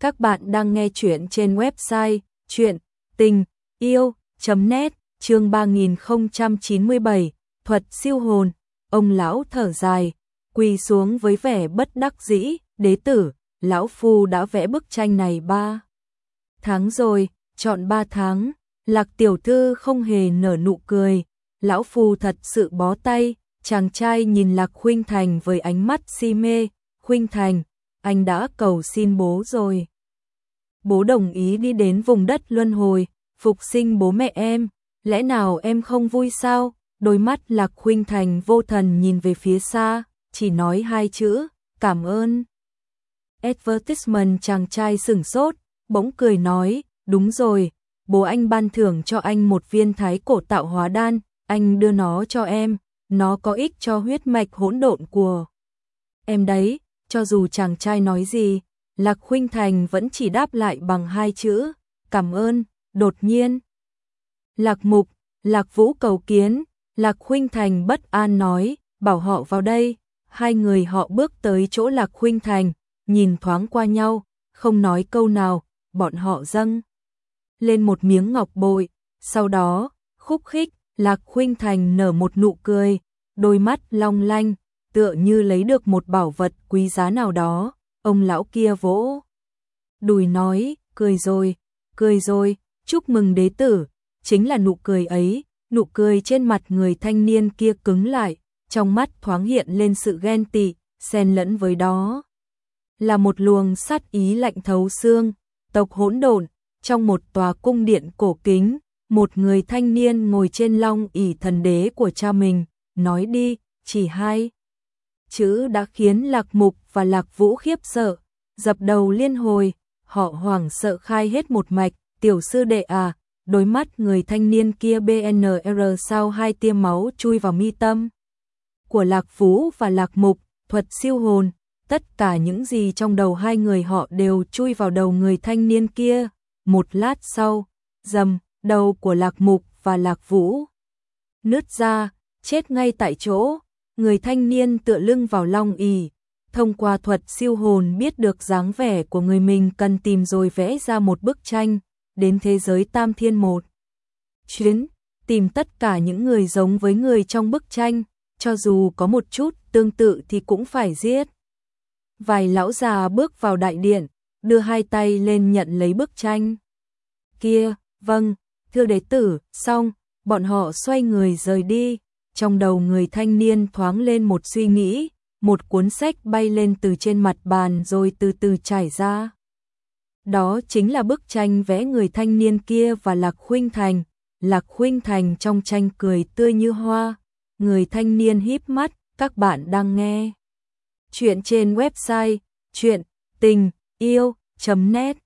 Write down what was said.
Các bạn đang nghe chuyện trên website chuyện tình yêu.net chương 3097 thuật siêu hồn. Ông lão thở dài, quỳ xuống với vẻ bất đắc dĩ, đế tử, lão phu đã vẽ bức tranh này ba tháng rồi, chọn ba tháng, lạc tiểu thư không hề nở nụ cười, lão phu thật sự bó tay, chàng trai nhìn lạc khuynh thành với ánh mắt si mê, khuynh thành, anh đã cầu xin bố rồi. Bố đồng ý đi đến vùng đất luân hồi, phục sinh bố mẹ em, lẽ nào em không vui sao? Đôi mắt Lạc Khuynh Thành vô thần nhìn về phía xa, chỉ nói hai chữ, cảm ơn. Advertisement chàng trai sửng sốt, bỗng cười nói, đúng rồi, bố anh ban thưởng cho anh một viên thái cổ tạo hóa đan, anh đưa nó cho em, nó có ích cho huyết mạch hỗn độn của em đấy, cho dù chàng trai nói gì, Lạc Khuynh Thành vẫn chỉ đáp lại bằng hai chữ, cảm ơn, đột nhiên. Lạc Mục, Lạc Vũ cầu kiến, Lạc Khuynh Thành bất an nói, bảo họ vào đây, hai người họ bước tới chỗ Lạc Khuynh Thành, nhìn thoáng qua nhau, không nói câu nào, bọn họ dâng lên một miếng ngọc bội, sau đó, khúc khích, Lạc Khuynh Thành nở một nụ cười, đôi mắt long lanh, tựa như lấy được một bảo vật quý giá nào đó, ông lão kia vỗ. Đùi nói, cười rồi, cười rồi, chúc mừng đế tử, chính là nụ cười ấy, nụ cười trên mặt người thanh niên kia cứng lại, trong mắt thoáng hiện lên sự ghen tị, xen lẫn với đó. Là một luồng sát ý lạnh thấu xương, tộc hỗn độn, trong một tòa cung điện cổ kính, một người thanh niên ngồi trên long ỷ thần đế của cha mình, nói đi, chỉ hai chữ đã khiến Lạc Mục và Lạc Vũ khiếp sợ, dập đầu liên hồi, họ hoảng sợ khai hết một mạch, tiểu sư đệ à, đôi mắt người thanh niên kia BNR sau hai tia máu chui vào mi tâm? Của Lạc Vũ và Lạc Mục, thuật siêu hồn, tất cả những gì trong đầu hai người họ đều chui vào đầu người thanh niên kia, một lát sau, dầm, đầu của Lạc Mục và Lạc Vũ nứt ra, chết ngay tại chỗ người thanh niên tựa lưng vào long ỉ, thông qua thuật siêu hồn biết được dáng vẻ của người mình cần tìm rồi vẽ ra một bức tranh, đến thế giới tam thiên một. Chuyến, tìm tất cả những người giống với người trong bức tranh, cho dù có một chút tương tự thì cũng phải giết. Vài lão già bước vào đại điện, đưa hai tay lên nhận lấy bức tranh. Kia, vâng, thưa đế tử, xong, bọn họ xoay người rời đi trong đầu người thanh niên thoáng lên một suy nghĩ, một cuốn sách bay lên từ trên mặt bàn rồi từ từ trải ra. Đó chính là bức tranh vẽ người thanh niên kia và Lạc Khuynh Thành. Lạc Khuynh Thành trong tranh cười tươi như hoa, người thanh niên híp mắt, các bạn đang nghe. Chuyện trên website chuyện tình yêu.net